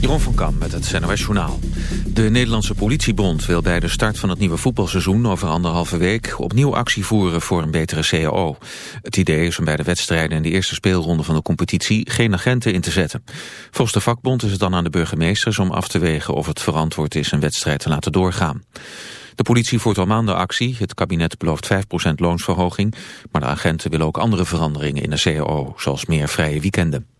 Jeroen van Kam met het NOS Journaal. De Nederlandse politiebond wil bij de start van het nieuwe voetbalseizoen over anderhalve week opnieuw actie voeren voor een betere CAO. Het idee is om bij de wedstrijden in de eerste speelronde van de competitie geen agenten in te zetten. Volgens de vakbond is het dan aan de burgemeesters om af te wegen of het verantwoord is een wedstrijd te laten doorgaan. De politie voert al maanden actie. Het kabinet belooft 5% loonsverhoging. Maar de agenten willen ook andere veranderingen in de CAO, zoals meer vrije weekenden.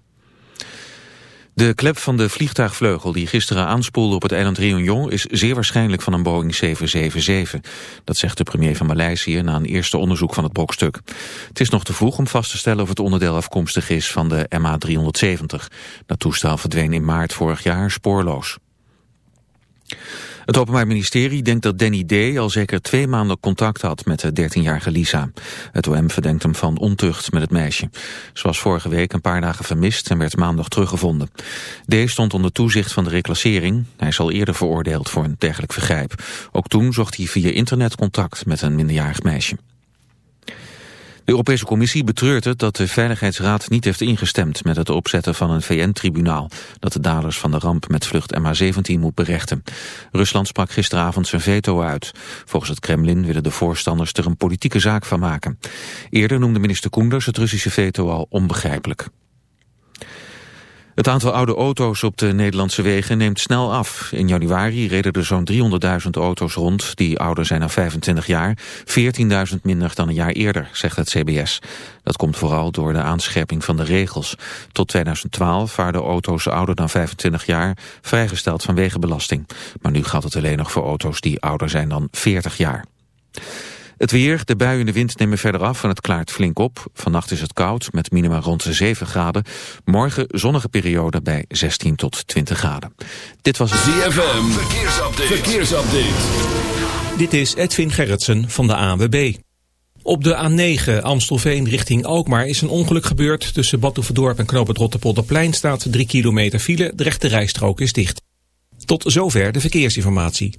De klep van de vliegtuigvleugel die gisteren aanspoelde op het eiland Réunion is zeer waarschijnlijk van een Boeing 777. Dat zegt de premier van Maleisië na een eerste onderzoek van het brokstuk. Het is nog te vroeg om vast te stellen of het onderdeel afkomstig is van de MH370. Dat toestel verdween in maart vorig jaar spoorloos. Het Openbaar Ministerie denkt dat Danny D. al zeker twee maanden contact had met de 13-jarige Lisa. Het OM verdenkt hem van ontucht met het meisje. Ze was vorige week een paar dagen vermist en werd maandag teruggevonden. D. stond onder toezicht van de reclassering. Hij is al eerder veroordeeld voor een dergelijk vergrijp. Ook toen zocht hij via internet contact met een minderjarig meisje. De Europese Commissie betreurt het dat de Veiligheidsraad niet heeft ingestemd met het opzetten van een VN-tribunaal dat de daders van de ramp met vlucht MH17 moet berechten. Rusland sprak gisteravond zijn veto uit. Volgens het Kremlin willen de voorstanders er een politieke zaak van maken. Eerder noemde minister Koenders het Russische veto al onbegrijpelijk. Het aantal oude auto's op de Nederlandse wegen neemt snel af. In januari reden er zo'n 300.000 auto's rond die ouder zijn dan 25 jaar. 14.000 minder dan een jaar eerder, zegt het CBS. Dat komt vooral door de aanscherping van de regels. Tot 2012 waren auto's ouder dan 25 jaar vrijgesteld van wegenbelasting. Maar nu geldt het alleen nog voor auto's die ouder zijn dan 40 jaar. Het weer, de buien en de wind nemen verder af en het klaart flink op. Vannacht is het koud, met minima rond de 7 graden. Morgen zonnige periode bij 16 tot 20 graden. Dit was het ZFM, verkeersupdate. verkeersupdate. Dit is Edwin Gerritsen van de AWB. Op de A9 Amstelveen richting Alkmaar is een ongeluk gebeurd. Tussen Badhoevedorp en Knoop het Rotterpolderplein staat 3 kilometer file. De rechte rijstrook is dicht. Tot zover de verkeersinformatie.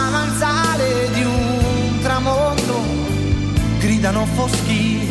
Não foschi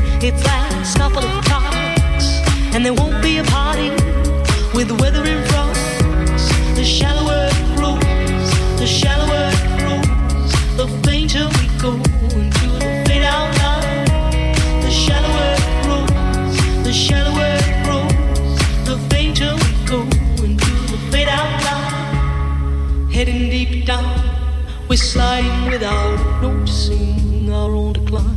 its last couple of clocks, and there won't be a party with the weather in front. The shallower it grows, the shallower it grows, the fainter we go into the fade out line. The shallower it grows, the shallower it grows, the fainter we go into the fade out line. Heading deep down, we're sliding without noticing our own decline.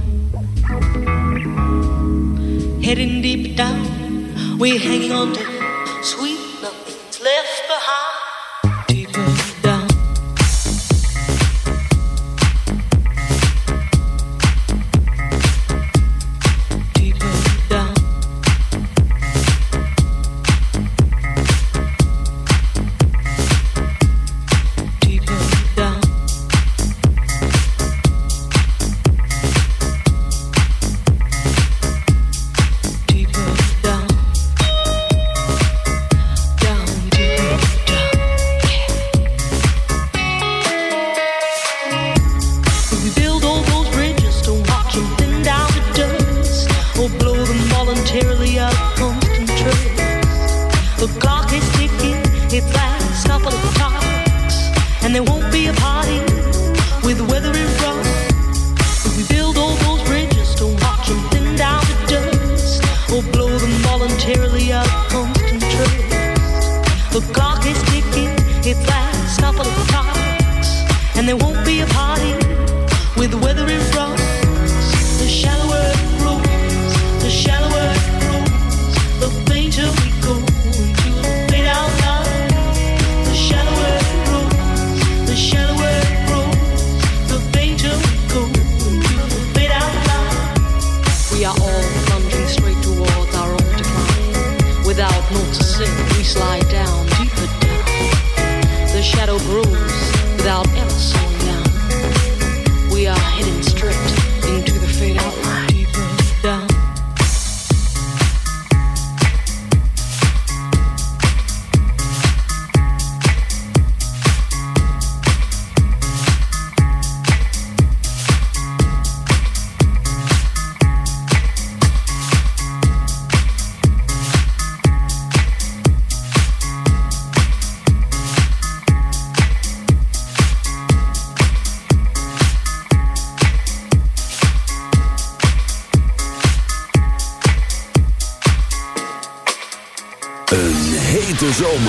We're hanging on to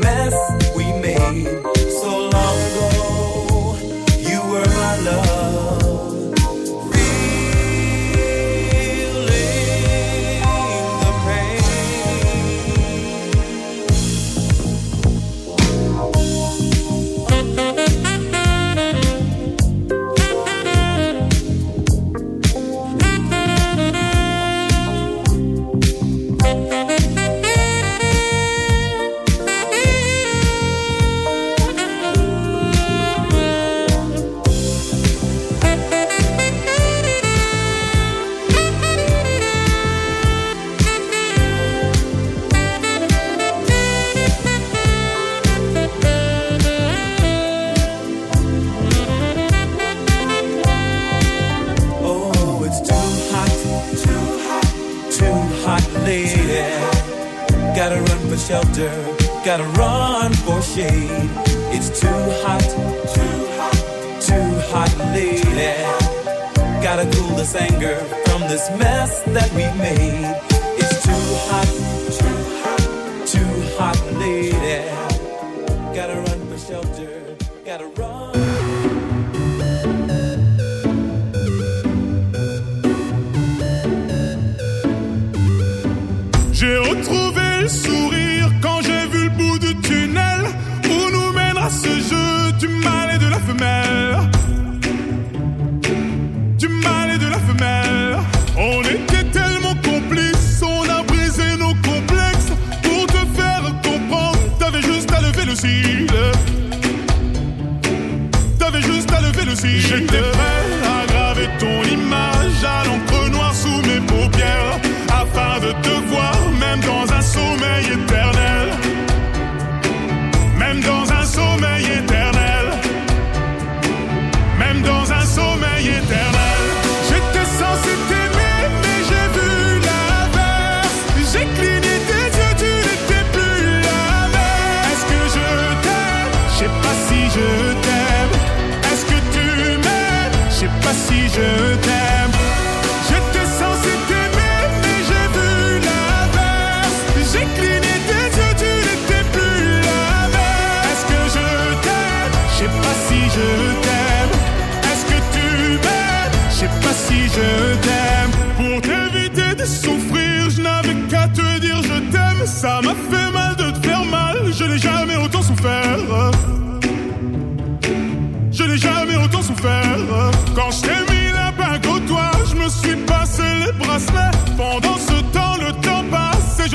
mess we made.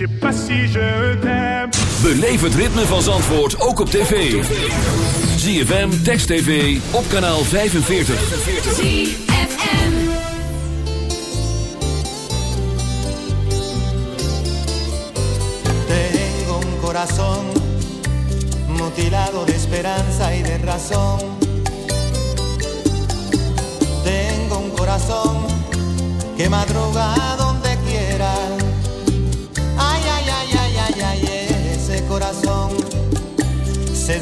Sais pas si je t'aime. Beleef het ritme van Zandvoort ook op tv. ZFM, Text TV, op kanaal 45. Tengo un corazón mutilado de esperanza y de razón.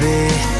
baby.